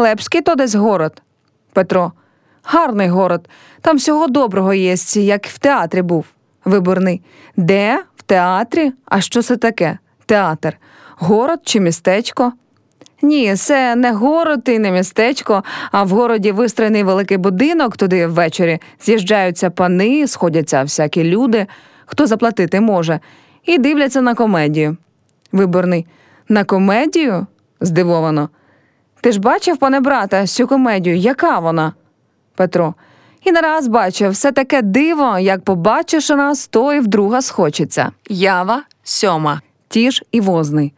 Лепський то десь город. Петро. Гарний город. Там всього доброго є, як в театрі був. Виборний. Де? В театрі? А що це таке? Театр. Город чи містечко? Ні, це не город і не містечко, а в городі вистроєний великий будинок, туди ввечері з'їжджаються пани, сходяться всякі люди, хто заплатити може, і дивляться на комедію. Виборний. На комедію? здивовано. Ти ж бачив, пане брате, цю комедію, яка вона? Петро. І не раз бачив, все таке диво, як побачиш раз, то і вдруга схочеться. Ява сьома. Ті ж і возний.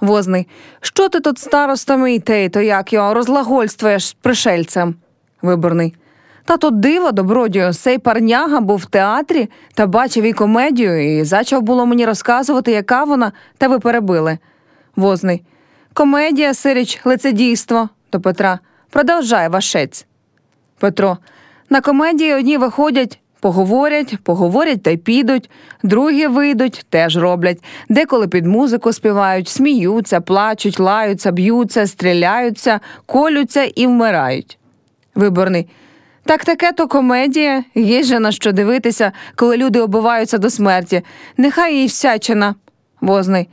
Возний. Що ти тут старостами і те, то як його розлагольствуєш з пришельцем? Виборний. Та тут диво, добродію, сей парняга був в театрі та бачив і комедію, і зачав було мені розказувати, яка вона, та ви перебили. Возний. Комедія, сиріч, лицедійство до Петра. Продовжай вашець. Петро. На комедії одні виходять, поговорять, поговорять та й підуть, другі вийдуть, теж роблять, деколи під музику співають, сміються, плачуть, лаються, б'ються, стріляються, колються і вмирають. Виборний. Так таке то комедія, є же на що дивитися, коли люди обиваються до смерті. Нехай їй всячина. Возний.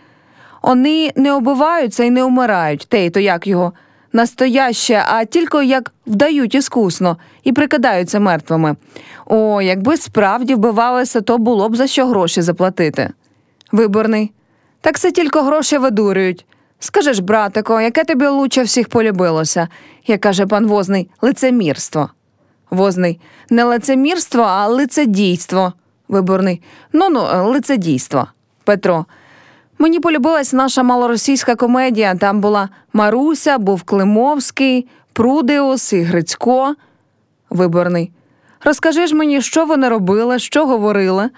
Вони не обиваються і не вмирають, те й то як його. Настояще, а тільки як вдають іскусно і прикидаються мертвими. О, якби справді вбивалися, то було б за що гроші заплатити. Виборний. Так це тільки гроші видурюють. Скажи ж, братико, яке тобі лучше всіх полюбилося, як каже пан возний, лицемірство. Возний. Не лицемірство, а лицедійство. Виборний. Ну ну, лицедійство. Петро. Мені полюбилась наша малоросійська комедія. Там була Маруся, був Климовський, Прудеус і Грицько. Виборний. Розкажи ж мені, що вони робили, що говорили.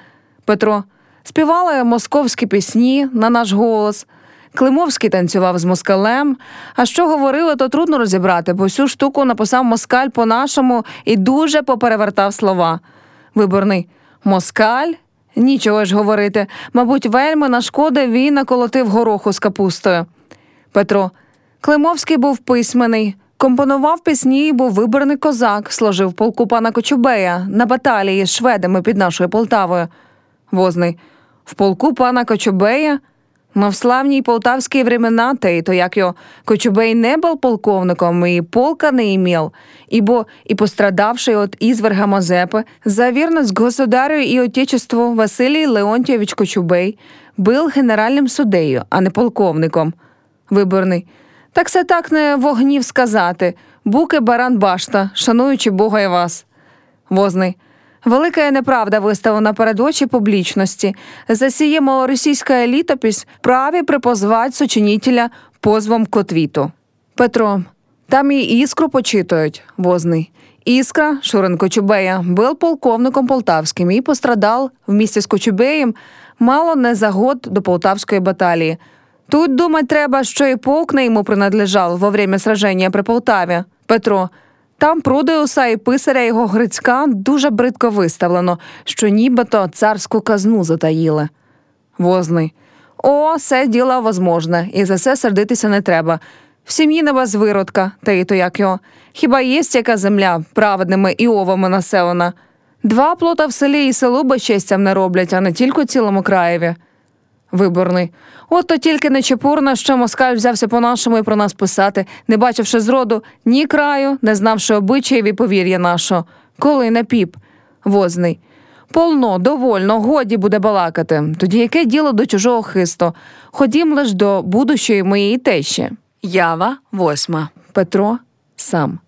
Петро. Співали московські пісні на наш голос. Климовський танцював з москалем. А що говорили, то трудно розібрати, бо всю штуку написав москаль по-нашому і дуже поперевертав слова. Виборний. Москаль? Нічого ж говорити. Мабуть, вельми на шкоди він наколотив гороху з капустою. Петро. Климовський був письменний. Компонував пісні, і був виборний козак, служив полку пана Кочубея на баталії з шведами під нашою Полтавою. Возний. В полку пана Кочубея? Но в славній полтавській времена, та й то як його Кочубей не був полковником і полка не імел, ибо і пострадавший от изверга Мазепы за верность государю і отечеству Василій Леонтьєвич Кочубей був генеральним судею, а не полковником. Виборний. Так це так не вогнів сказати. Буки баран башта, шануючи Бога і вас. Возний. Велика неправда виставлена перед очі публічності. За сіє малоросійська літопись праві припозвать сочинителя позвом котвіту. Петро. Там і іскру почитують, возний. Іскра, Шурин Кочубея, був полковником полтавським і пострадав в місті з Кочубеєм мало не за год до полтавської баталії. Тут думать треба, що і полк не йому принадлежав во время сраження при Полтаві. Петро. Там Прудеуса і писаря його Грицька дуже бридко виставлено, що нібито царську казну затаїли. Возний. О, це діло возможне, і за це сердитися не треба. В сім'ї не без виродка, та й то як його. Хіба єсть яка земля праведними і овами населена? Два плота в селі і селу безчестям не роблять, а не тільки цілому краєві. Виборний. От то тільки нечепурно, що москаль взявся по-нашому і про нас писати, не бачивши зроду ні краю, не знавши обичаїв і повір'я нашого. Коли не піп. Возний. Полно, довольно, годі буде балакати. Тоді яке діло до чужого хисту? Ходім лиш до будущої моєї тещі. Ява восьма. Петро сам.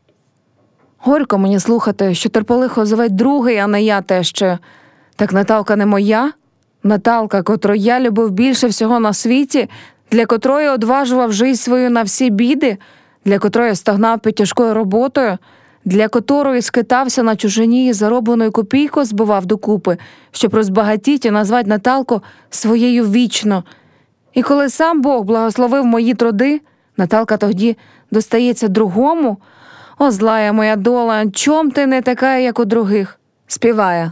Горько мені слухати, що терполихо зове другий, а не я тещою. Так Наталка не моя? Наталка, котру я любив більше всього на світі, для котрої одважував жизнь свою на всі біди, для котрої стогнав під тяжкою роботою, для котрої скитався на чужині і заробленою копійку збивав докупи, щоб розбагатіть і назвать Наталку своєю вічно. І коли сам Бог благословив мої труди, Наталка тоді достається другому. О, злая моя дола, чом ти не така, як у других? співає.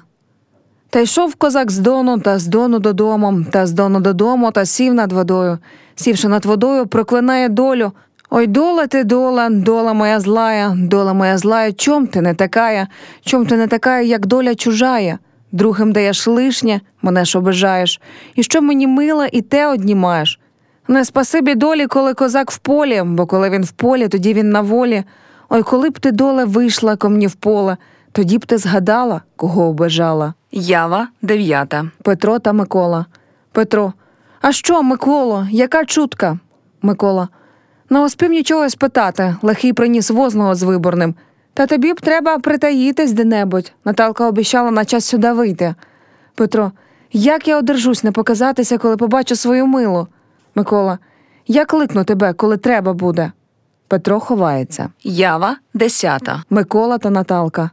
Та йшов козак з дону та з дону додому, та з дону додому, та сів над водою. Сівши над водою, проклинає долю. Ой, дола ти, дола, дола моя злая, дола моя злая, чом ти не такая, чом ти не такая, як доля чужая? Другим даєш лишнє, мене ж обижаєш, і що мені мила, і те однімаєш. Не спасибі долі, коли козак в полі, бо коли він в полі, тоді він на волі. Ой, коли б ти доле вийшла ко мені в поле, тоді б ти згадала, кого обижала. Ява дев'ята. Петро та Микола. Петро. А що, Миколо, яка чутка? Микола. Не успів нічого спитати, лихий приніс возного з виборним. Та тобі б треба притаїтись де-небудь. Наталка обіщала на час сюди вийти. Петро, як я одержусь не показатися, коли побачу свою милу? Микола, я кликну тебе, коли треба буде. Петро ховається. Ява десята. Микола та Наталка.